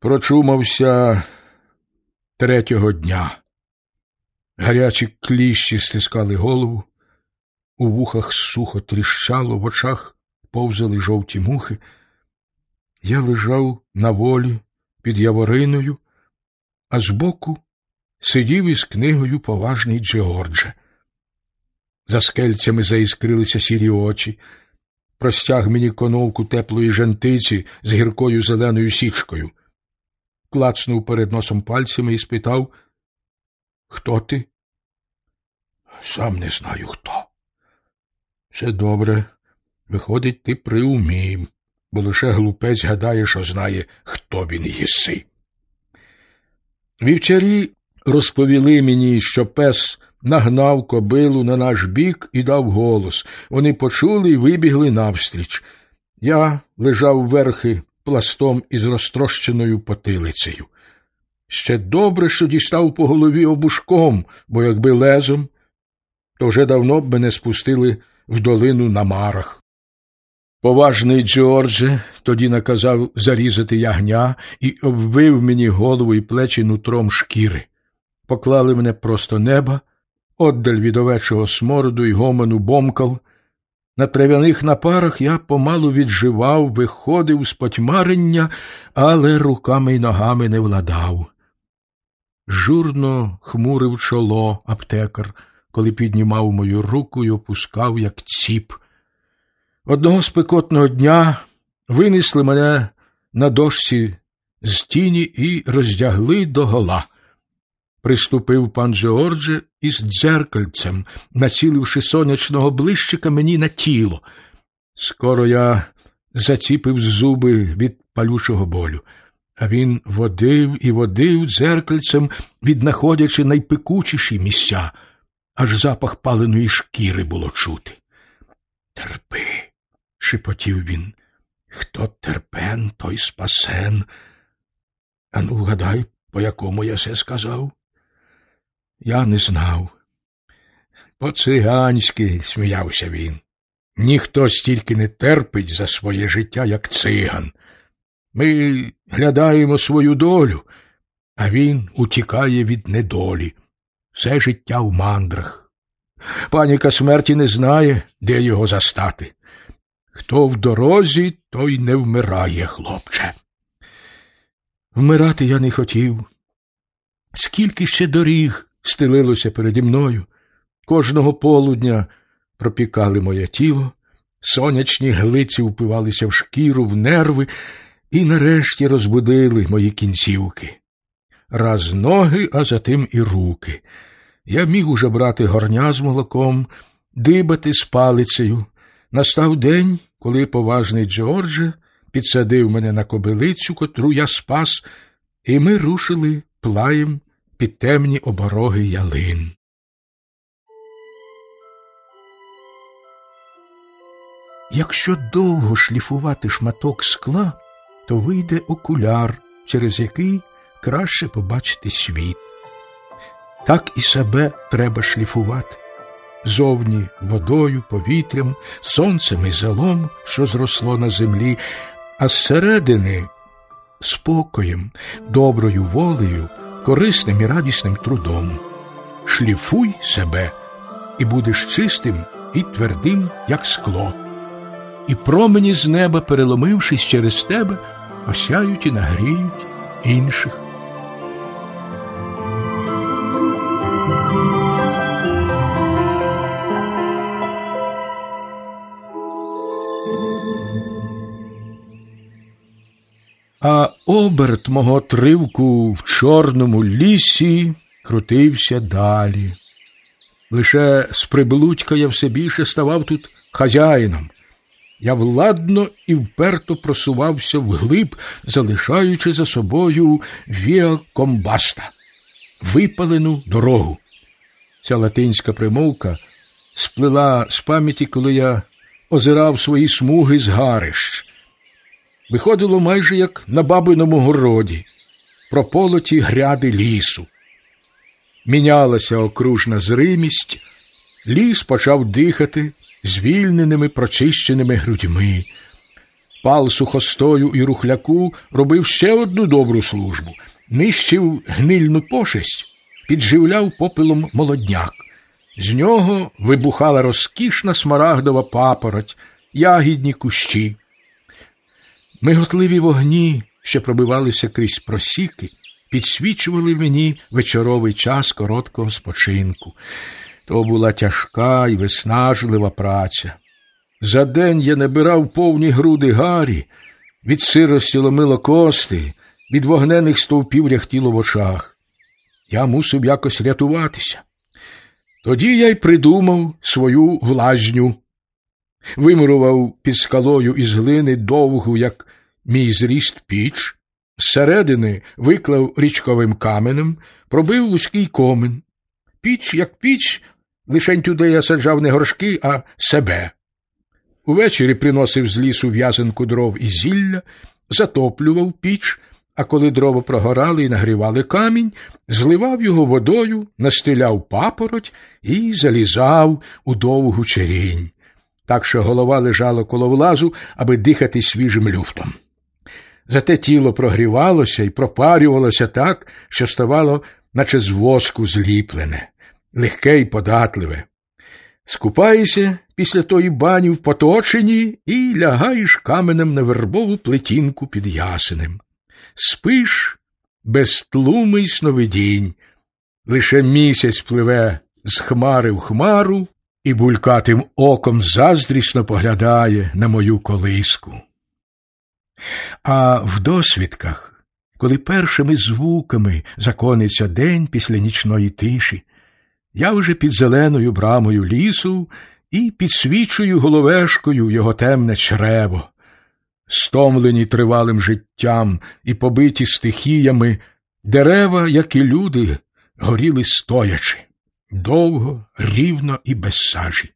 Прочумався третього дня. Гарячі кліщі стискали голову, у вухах сухо тріщало, в очах повзали жовті мухи. Я лежав на волі під явориною, а збоку сидів із книгою поважний Джеордже. За скельцями заіскрилися сірі очі, простяг мені коновку теплої жентиці з гіркою зеленою січкою, клацнув перед носом пальцями і спитав Хто ти? Сам не знаю хто. Все добре. Виходить, ти приумів, бо лише глупець гадає, що знає, хто він єси. Вівчарі розповіли мені, що пес нагнав кобилу на наш бік і дав голос. Вони почули і вибігли навстріч. Я лежав верхи пластом із розтрощеною потилицею. Ще добре, що дістав по голові обушком, бо якби лезом, то вже давно б мене спустили в долину на марах. Поважний Джордже тоді наказав зарізати ягня і обвив мені голову і плечі нутром шкіри. Поклали мене просто неба, отдаль від овечого смороду й гомону бомкал. На трав'яних напарах я помалу відживав, виходив з потьмарення, але руками й ногами не владав. Журно хмурив чоло аптекар, коли піднімав мою руку й опускав, як ціп. Одного спекотного дня винесли мене на дошці з тіні і роздягли до гола. Приступив пан Джордже із дзеркальцем, націливши сонячного блищика мені на тіло. Скоро я заціпив зуби від палючого болю, а він водив і водив дзеркальцем, віднаходячи найпекучіші місця, аж запах паленої шкіри було чути. Терпи, шепотів він. Хто терпен, той спасен. Ану, гадай, по якому я се сказав? Я не знав. По циганськи, сміявся він. Ніхто стільки не терпить за своє життя, як циган. Ми глядаємо свою долю, а він утікає від недолі. Все життя в мандрах. Паніка смерті не знає, де його застати. Хто в дорозі, той не вмирає, хлопче. Вмирати я не хотів. Скільки ще доріг стелилося переді мною, кожного полудня пропікали моє тіло, сонячні глиці впивалися в шкіру, в нерви і нарешті розбудили мої кінцівки. Раз ноги, а затим і руки. Я міг уже брати горня з молоком, дибати з палицею. Настав день, коли поважний Джордже підсадив мене на кобилицю, котру я спас, і ми рушили плаєм під темні обороги ялин. Якщо довго шліфувати шматок скла, то вийде окуляр, через який краще побачити світ. Так і себе треба шліфувати зовні водою, повітрям, сонцем і зелом, що зросло на землі, а зсередини спокоєм, доброю волею, корисним і радісним трудом. Шліфуй себе, і будеш чистим і твердим, як скло. І промені з неба, переломившись через тебе, осяють і нагріють інших. Оберт мого тривку в чорному лісі крутився далі. Лише з приблудька я все більше ставав тут хазяїном. Я владно і вперто просувався вглиб, залишаючи за собою віа комбаста, випалену дорогу. Ця латинська примовка сплила з пам'яті, коли я озирав свої смуги з гарищ. Виходило майже як на бабиному городі, прополоті гряди лісу. Мінялася окружна зримість, ліс почав дихати звільненими прочищеними грудьми. пал сухостою і рухляку робив ще одну добру службу нищив гнильну пошесть, підживляв попелом молодняк. З нього вибухала розкішна смарагдова папороть, ягідні кущі. Миготливі вогні, що пробивалися крізь просіки, підсвічували мені вечоровий час короткого спочинку. То була тяжка і виснажлива праця. За день я набирав повні груди гарі, від сирості ломило кости, від вогнених стовпів ряхтіло в очах. Я мусив якось рятуватися. Тоді я й придумав свою влазню, вимурував під скалою із глини довгу, як мій зріст піч, зсередини виклав річковим каменем, пробив вузький комен. Піч, як піч, лишень туди я саджав не горшки, а себе. Увечері приносив з лісу в'язанку дров і зілля, затоплював піч, а коли дрова прогорали і нагрівали камінь, зливав його водою, настиляв папороть і залізав у довгу черінь. Так що голова лежала коло влазу, аби дихати свіжим люфтом. Зате тіло прогрівалося і пропарювалося так, що ставало, наче з воску зліплене, легке й податливе. Скупаєшся після тої бані в поточенні і лягаєш каменем на вербову плетінку під ясенем. Спиш без тлуми й сновидінь, лише місяць пливе з хмари в хмару і булькатим оком заздрісно поглядає на мою колиску. А в досвідках, коли першими звуками закониться день після нічної тиші, я вже під зеленою брамою лісу і підсвічую головешкою його темне чрево. Стомлені тривалим життям і побиті стихіями, дерева, як і люди, горіли стоячи, довго, рівно і без сажі.